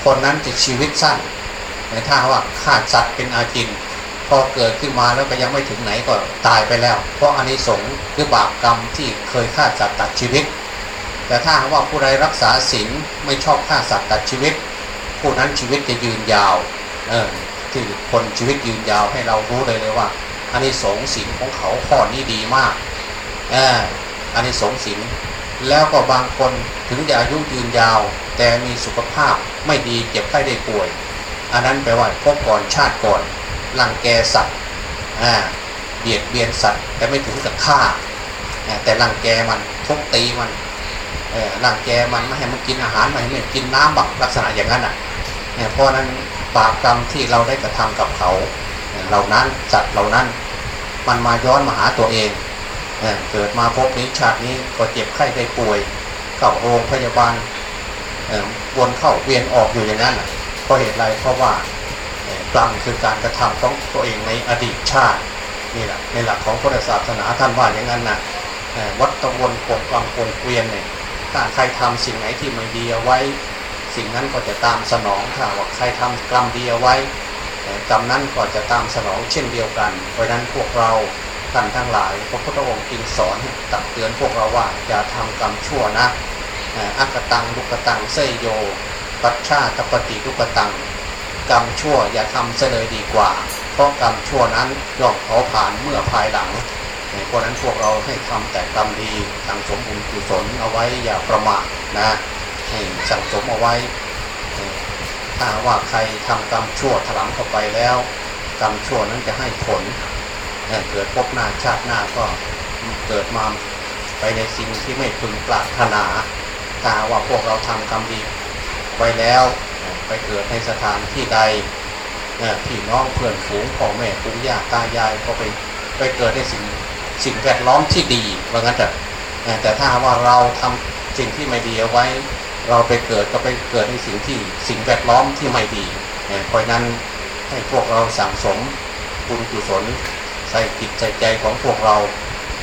คนนั้นจะชีวิตสั้นในท่าว่าฆ่าสัตว์เป็นอาจิน พอเกิดขึ้นมาแล้วก็ยังไม่ถึงไหนก็ตายไปแล้ว เพราะอันนี้สงหรือบาปกรรมที่เคยฆ่าสัตว์ตัดชีวิต แต่ถ้าว่าผู้ใดรักษาศีลไม่ชอบฆ่าสัตว์ตัดชีวิต ผู้นั้นชีวิตจะยืนยาวเออที่คนชีวิตยืนยาวให้เรารู้เลยเลยว่าอันนี้สงศีลของเขาข้อนี้ดีมากเออันนี้สงศีลแล้วก็บางคนถึงจะอายุยืนยาว แต่มีสุขภาพไม่ดีเจ็บไข้ได้ป่วย อันนั้นแปลว่าพบก่อนชาติก่อน ลังแกสัตว์เบียดเบียนสัตว์แต่ไม่ถึงกับฆ่า แต่ลังแกมันทุบตีมันลังแกมันไม่ให้มันกินอาหารไม่ให้มันกินน้ำแบบลักษณะอย่างนั้นอะเพราะนั้นบาปกรรมที่เราได้กระทำกับเขาเหล่านั้นสัตว์เหล่านั้นมันมาย้อนมาหาตัวเองเเกิดมาพบนี้ชาตินี้ก็เจ็บไข้ได้ป่วย เข้าโรงพยาบาลวนเข้าเวียนออกอยู่อย่างนั้นเพราะเหตุไรเพราะว่า กรรมคือการกระทำของตัวเองในอดีตชาตินี่แหละในหลักของพุทธศาสนาท่านว่าอย่างนั้นนะวัตวนกงกรรมกงเกวียนเนี่ยถ้าใครทำสิ่งไหนที่ไม่ดีเอาไว้ สิ่งนั้นก็จะตามสนองถ้าว่าใครทำกรรมดีเอาไว้กรรมนั้นก็จะตามสนองเช่นเดียวกัน เพราะนั้นพวกเราท่านทั้งหลายพระพุทธองค์จึงสอนตักเตือนพวกเราว่าอย่าทำกรรมชั่วนะอักตังลุกตังเสยโย ปัจฉาตปฏิลุกตัง กรรมชั่วอย่าทำเสเลยดีกว่า เพราะกรรมชั่วนั้นย่อมเผาผ่านเมื่อภายหลังเพราะนั้นพวกเราให้ทำแต่กรรมดีสั่งสมบุญกุศลเอาไว้อย่าประมาทนะให้สั่งสมเอาไว้ ถ้าว่าใครทำกรรมชั่วถลำเข้าไปแล้ว กรรมชั่วนั้นจะให้ผลเกิดพบหน้าชาติหน้าก็เกิดมาไปในสิ่งที่ไม่พึงปรารถนา ถ้าว่าพวกเราทำกรรมดีไว้แล้ว ไปเกิดในสถานที่ใดพี่น้องเพื่อนฝูงพ่อแม่ปู่ย่าตายายก็ไปไปเกิดในสิ่งสิ่งแวดล้อมที่ดีว่างั้นแต่แต่ถ้าว่าเราทำสิ่งที่ไม่ดีเอาไว้ เราไปเกิดก็ไปเกิดในสิ่งที่สิ่งแวดล้อมที่ไม่ดีเพราะนั้นให้พวกเราสั่งสมบุญกุศลใส่จิตใจใจของพวกเรา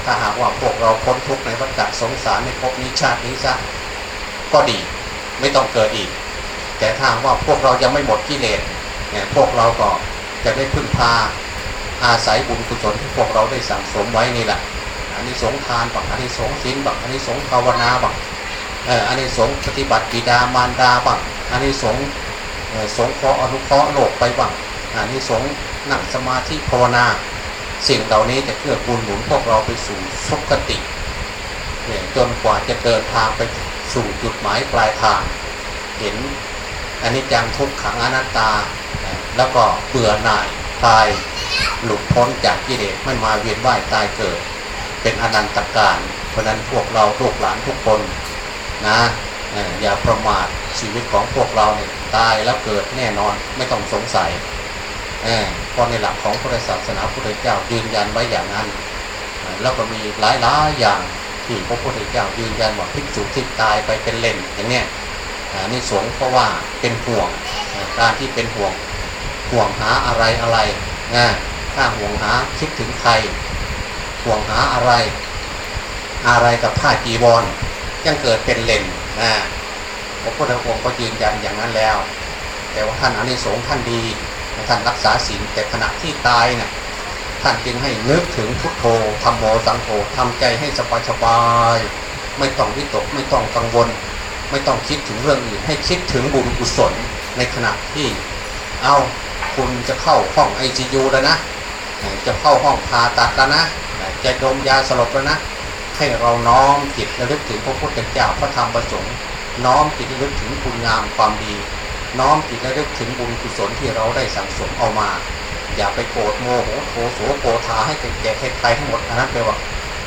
ถ้าหากว่าพวกเราพ้นทุกข์ในวัฏสงสารในภพนี้ชาตินี้ซะก็ดีไม่ต้องเกิดอีก แต่ถ้าว่าพวกเรายังไม่หมดกิเลสเนี่ยพวกเราก็จะได้พึ่งพาอาศัยบุญกุศลที่พวกเราได้สั่งสมไว้นี่แหละอันนี้สงทานบังอันนี้สงศีลบังอันนี้สงภาวนาบังอันนี้สงปฏิบัติบิดามารดาบังอันนี้สงสงเคราะห์อนุเคราะห์โลกไปบังอันนี้สงนั่งสมาธิภาวนาสิ่งเหล่านี้จะเพื่อบุญหนุนพวกเราไปสู่สุคติจนกว่าจะเดินทางไปสู่จุดหมายปลายทาง เห็น อันนี้จังทุกขังอนัตตา แล้วก็เบื่อหน่ายตายหลุดพ้นจากกิเลสไม่มาเวียนว่ายตายเกิด เป็นอนันตการ เพราะนั้นพวกเราลูกหลานทุกคนนะอย่าประมาทชีวิตของพวกเราเนี่ยตายแล้วเกิดแน่นอนไม่ต้องสงสัยเพราะในหลักของพระศาสนาพุทธเจ้ายืนยันไว้อย่างนั้น แล้วก็มีหลายหลายอย่างที่พระพุทธเจ้ายืนยันว่าพิกษุที่ตายไปเป็นเล่นอย่างเนี้ย นี่สงเพราะว่าเป็นห่วงการที่เป็นห่วงห่วงหาอะไรอะไรนะถ้าห่วงหาคิดถึงใครห่วงหาอะไร อะไรกับผ้าจีวรยังเกิดเป็นเลนนะพระพุทธองค์ก็ยืนยันอย่างนั้นแล้ว แต่ว่าท่านอนิสงส์ท่านดีท่านรักษาศีลแต่ขณะที่ตายเนี่ยท่านจึงให้นึกถึงพุทโธธรรมโมสังโฆทำใจให้สบายสบาย ไม่ต้องวิตกไม่ต้องกังวล ไม่ต้องคิดถึงเรื่องอื่นให้คิดถึงบุญกุศลในขณะที่เอาคุณจะเข้าห้องไอซียูแล้วนะจะเข้าห้องผ่าตัดแล้วนะจะดมยาสลบแล้วนะให้เราน้อมจิตระลึกถึงพระพุทธเจ้าพระธรรมประสงค์น้อมจิตระลึกถึงคุณงามความดี น้อมจิตระลึกถึงบุญกุศลที่เราได้สั่งสมเอามา อย่าไปโกรธโมโหโทโสโกธาให้แก่ใครทั้งหมดอันนั้นแปลว่า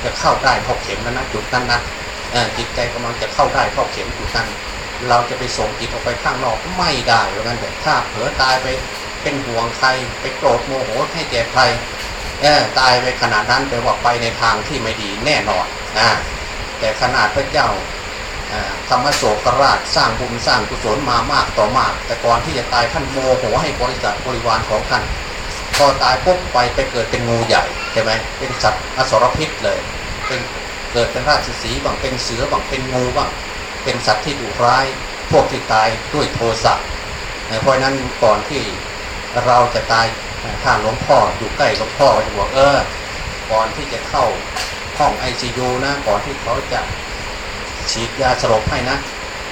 จะเข้าได้เข้าเข็มแล้วนะจุดนั้นนะ จิตใจกำลังจะเข้าได้เข้าเข็มจุดนั้นเราจะไปส่งจิตออกไปข้างนอกไม่ได้เพราะงั้นแต่ถ้าเผลอตายไปเป็นห่วงใครไปโกรธโมโหให้แก่ใครตายไปขนาดนั้นแปลว่าไปในทางที่ไม่ดีแน่นอนนะแต่ขนาดพระเจ้าธรรมโศกราชสร้างบุญสร้างกุศลมามากต่อมาก แต่ก่อนที่จะตายท่านโมโหให้บริษัทบริวารของท่านพอตายปุ๊บไปไปเกิดเป็นงูใหญ่ใช่ไหมเป็นสัตว์อสรพิษเลย เป็น เกิดเป็นราชสีบางเป็นเสือบางเป็นงูบ้างเป็นสัตว์ที่ดุร้าย พวกที่ตายด้วยโทสะเพราะนั้นก่อนที่เราจะตายถ้าหลวงพ่ออยู่ใกล้หลวงพ่อจะบอกเออก่อนที่จะเข้าห้องไอซียูนะก่อนที่เขาจะฉีดยาสลบให้นะ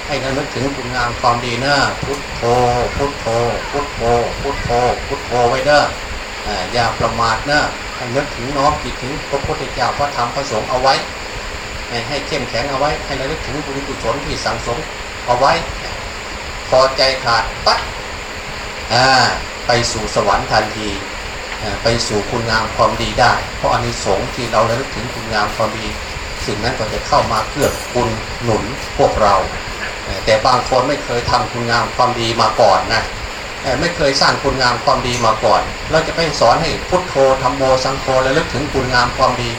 ให้นึกถึงคุณงามความดีเนอะพุทโธพุทโธพุทโธพุทโธพุทโธไว้เด้ออย่าประมาทเนอะให้นึกถึงน้อมจิตถึงพระพุทธเจ้าพระธรรมพระสงฆ์เอาไว้ ให้เข้มแข็งเอาไว้ ให้ระลึกถึงบุญกุศลที่สังสมเอาไว้ พอใจขาดปั๊บไปสู่สวรรค์ทันทีไปสู่คุณงามความดีได้ เพราะอานิสงส์ที่เราระลึกถึงคุณงามความดี สิ่งนั้นก็จะเข้ามาเกื้อกูลหนุนพวกเรา แต่บางคนไม่เคยทำคุณงามความดีมาก่อนนะไม่เคยสร้างคุณงามความดีมาก่อน เราจะไปสอนให้พุทโธธรรมโมสังโฆระลึกถึงคุณงามความดี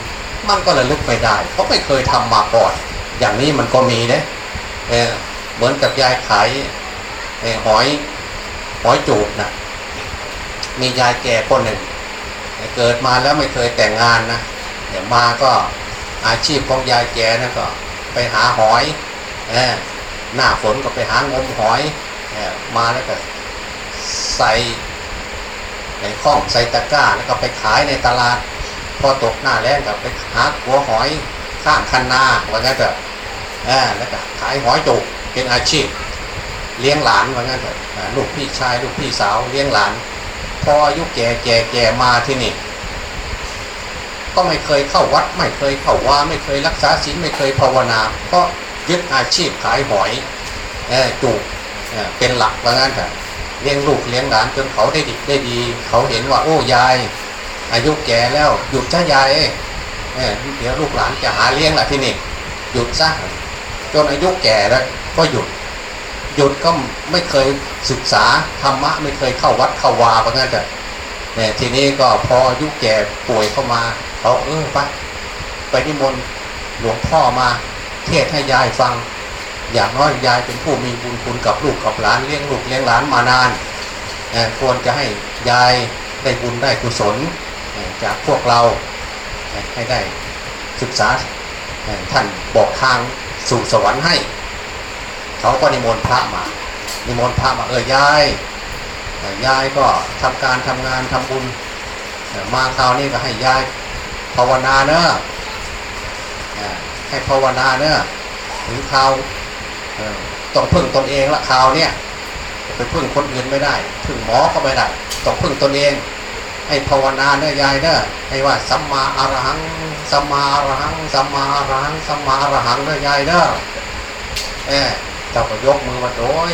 มันก็ระลึกไม่ได้ เพราะไม่เคยทำมาก่อน อย่างนี้มันก็มีนะเเหมือนกับยายขายหอยหอยจูบนะมียายแก่คนหนึ่ง เกิดมาแล้วไม่เคยแต่งงานนะเดี๋ยวมาก็อาชีพของยายแก่นะก็ไปหาหอยหน้าฝนก็ไปหางมหอยมาแล้วก็ใส่ในข้องใส่ตะกร้าแล้วก็ไปขายในตลาด พอตกหน้าแล้งก็ไปหาหัวหอยข้างคันนาว่างั้นเถอะแล้วก็ขายหอยจุกเป็นอาชีพ เลี้ยงหลานว่างั้นเถอะลูกพี่ชายลูกพี่สาวเลี้ยงหลาน พออายุแก่แก่แก่มาที่นี่ ก็ไม่เคยเข้าวัด ไม่เคยเข้าว่าไม่เคยรักษาศีลไม่เคยภาวนา ก็ยึดอาชีพขายหอยจูบเป็นหลักว่างั้นเถอะเลี้ยงลูกเลี้ยงหลานจนเขาได้ดีได้ดี เขาเห็นว่าโอ้ยาย อายุแก่แล้วหยุดซะยายเออเดี๋ยวลูกหลานจะหาเลี้ยงแหละที่นี่หยุดซะจนอายุแก่แล้วก็หยุด หยุดก็ไม่เคยศึกษาธรรมะไม่เคยเข้าวัดเข้าวาเพราะงั้นแต่เนี่ยทีนี้ก็พออายุแก่ป่วยเข้ามาเขาเออไปไปนิมนต์หลวงพ่อมาเทศให้ยายฟัง อย่างน้อยยายเป็นผู้มีบุญคุณกับลูกกับหลานเลี้ยงลูกเลี้ยงหลานมานานควรจะให้ยายได้บุญได้กุศล จากพวกเราให้ได้ศึกษาท่านบอกทางสู่สวรรค์ให้ เขาก็นิมนต์พระมา นิมนต์พระมาเออยายยายก็ทำการทำงานทำบุญมาคราวนี้ก็ให้ยายภาวนาเนอะให้ภาวนาเนอะถึงคราวต้องพึ่งตนเองละคราวเนี้ยไปพึ่งคนอื่นไม่ได้ พึ่งหมอก็ไม่ได้ ต้องพึ่งตนเอง ให้ภาวนาเนอยายเนอให้ว่าสัมมาอรหังสัมมาอรหังสัมมาอรหังสัมมาอรหังเนอยายเนอะเออเจ้าก็ยกมือมาโดย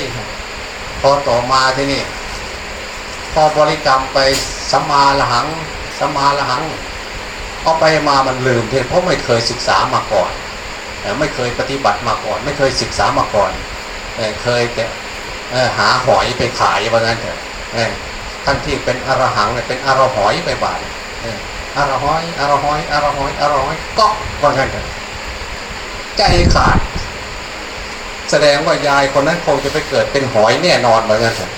พอต่อมาที่นี่พอบริกรรมไปสัมมาอรหังสัมมาอรหังเอาไปมามันลืมเพราะไม่เคยศึกษามาก่อนไม่เคยปฏิบัติมาก่อน ไม่เคยศึกษามาก่อนเคยแต่หาหอยไปขายว่างั้นเถอะ ท่านที่เป็นอรหังเป็นอรหอยไปบาทอรหอยอรหอยอรหอยอรหอยก็ว่างั้นเถอะใจขาด แสดงว่ายายคนนั้นคงจะไปเกิดเป็นหอยแน่นอนเหมือนกันเถอะ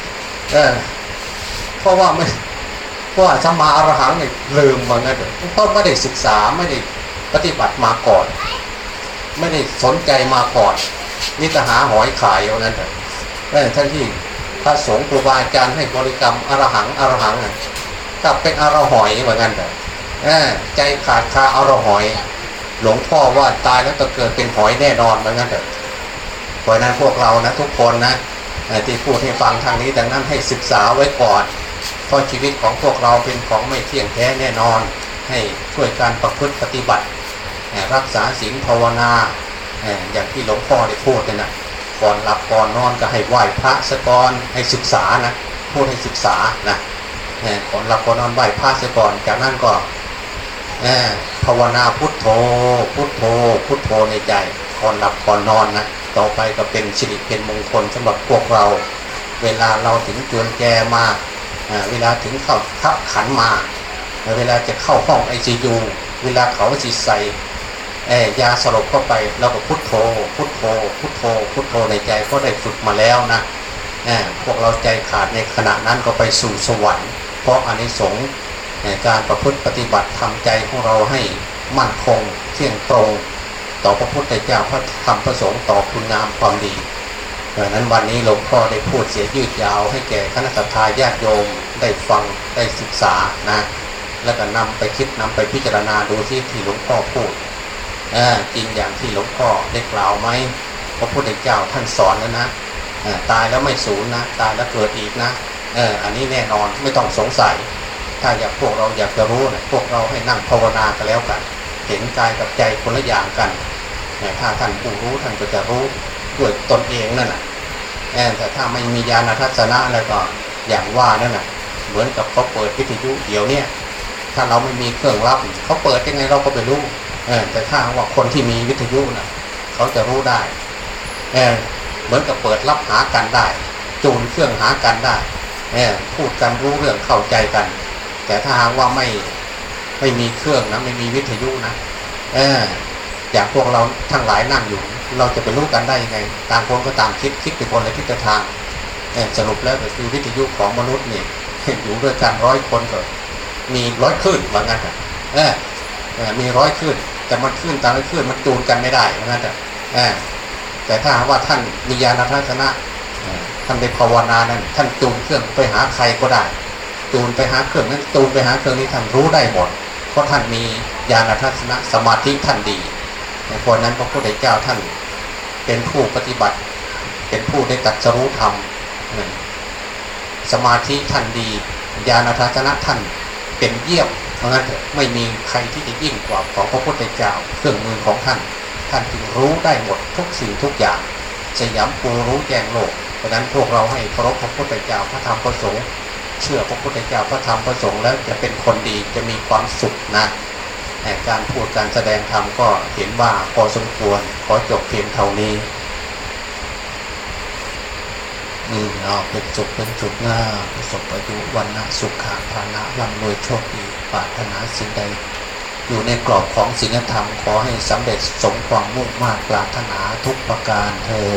เพราะว่าไม่ว่าสมาอรหังเนี่ยลืมมาไงเพราะไม่ได้ศึกษาไม่ได้ปฏิบัติมาก่อน ไม่ได้สนใจมาก่อนนี่จะหาหอยขายอย่างนั้นเถอะท่านที่ ระสงฆ์ครูบาอาจารย์ให้บริกรรมอรหังอรหังกลับเป็นอรหอยเหมือนกันเถอะเออใจขาดคาอรหอย หลวงพ่อว่าตายแล้วจะเกิดเป็นหอยแน่นอนเหมือนกันเถอะเพราะนั้นพวกเรานะทุกคนนะที่พูดให้ฟังทางนี้ดังนั้นให้ศึกษาไว้ก่อนเพราะชีวิตของพวกเราเป็นของไม่เที่ยงแท้แน่นอน ให้ช่วยการประพฤติปฏิบัติ รักษาศีลภาวนาอย่างที่หลวงพ่อได้พูดเนี่ยนะ ก่อนหลับก่อนนอนก็ให้ไหว้พระสะก่อนให้ศึกษานะพูดให้ศึกษานะเอ่อก่อนหลับก่อนนอนไหว้พระสะก่อนจากนั้นก็เอ่อภาวนาพุทโธ พุทโธ พุทโธในใจก่อนหลับก่อนนอนนะต่อไปก็เป็นสิริเป็นมงคลสำหรับพวกเรา เวลาเราถึงจวนแจมาเวลาถึงเข้าขับขันมา เวลาจะเข้าห้องไอซียูเวลาเขาสิใส่ ยาสลบเข้าไปเราก็พุทโธ พุทโธ พุทโธ พุทโธในใจก็ได้ฝึกมาแล้วนะเอ่อพวกเราใจขาดในขณะนั้นก็ไปสู่สวรรค์ เพราะอานิสงส์ในการประพฤติปฏิบัติทำใจของเราให้มั่นคงเที่ยงตรง ต่อพระพุทธเจ้าพระธรรมพระสงฆ์ต่อคุณงามความดีดังนั้นวันนี้หลวงพ่อได้พูดเสียยืดยาวให้แก่คณะสัตยาญาติโยมได้ฟังได้ศึกษานะ แล้วก็นำไปคิดนำไปพิจารณาดูที่ที่หลวงพ่อพูด จริงอย่างที่หลวงพ่อได้กล่าวไหมพระพุทธเจ้าท่านสอนแล้วนะตายแล้วไม่สูญนะ ตายแล้วเกิดอีกนะเอออันนี้แน่นอนไม่ต้องสงสัย ถ้าอยากพวกเราอยากจะรู้นะพวกเราให้นั่งภาวนากันแล้วกัน เห็นกายกับใจคนละอย่างกันถ้าท่านผู้รู้ท่านก็จะรู้ด้วยตนเองนั่นแหละแต่ถ้าไม่มีญาณทัศนะแล้วก็อย่างว่านั่นแหะเหมือนกับเขาเปิดวิทยุเดี๋ยวเนี้ถ้าเราไม่มีเครื่องรับเขาเปิดยังไงเราก็ไปรู้ แต่ถ้าว่าคนที่มีวิทยุนะเขาจะรู้ได้เเหมือนกับเปิดรับหากันได้ จูนเครื่องหากันได้พูดกันรู้เรื่องเข้าใจกัน แต่ถ้าหากว่าไม่ไม่มีเครื่องนะไม่มีวิทยุนะเอออย่างพวกเราทั้งหลายนั่งอยู่ เราจะไปรู้กันได้ยังไงต่างคนก็ต่างคิดคิดไปคนละทิศทางสรุปแล้วก็คือวิทยุของมนุษย์เนี่ยอยู่ด้วยกันร้อยคนก็มีร้อยคลื่นว่างั้นเออเออมีร้อยคลื่น แต่มันคลื่นต่ละคลื่นมันจูนกันไม่ได้ว่างั้นเออแต่ถ้าว่าท่านมีญาณทัศนะท่านไปภาวนานั้น ท่านจูนเครื่องไปหาใครก็ได้ จูนไปหาเครื่องนั้นจูนไปหาเครื่องนี้ท่านรู้ได้หมด เพราะท่านมีญาณทัศนะสมาธิท่านดีในเพราะนั้นพระพุทธเจ้าท่านเป็นผู้ปฏิบัติ เป็นผู้ได้ตรัสรู้ธรรมสมาธิท่านดี ญาณทัศนะท่านเป็นเยี่ยม เพราะนั้นไม่มีใครที่จะยิ่งกว่าของพระพุทธเจ้าเครื่องมือของท่าน ท่านจึงรู้ได้หมดทุกสิ่งทุกอย่างสยามปูรู้แจ้งโลก เพราะนั้นพวกเราให้เคารพพระพุทธเจ้าพระธรรมพระสงฆ์เชื่อพระพุทธเจ้าพระธรรมพระสงฆ์แล้วจะเป็นคนดีจะมีความสุขนะการพูดการแสดงธรรมก็เห็นว่าพอสมควรขอจบเพียงเท่านี้อืมเอาเป็นสุขเป็นสุขหน้าประสบอายุวันนะสุขาภานะร่ำรวยโชคดี ปรารถนาสิ่งใด อยู่ในกรอบของศีลธรรมขอให้สำเร็จสมความมุ่งมากปรารถนาทุกประการเธอ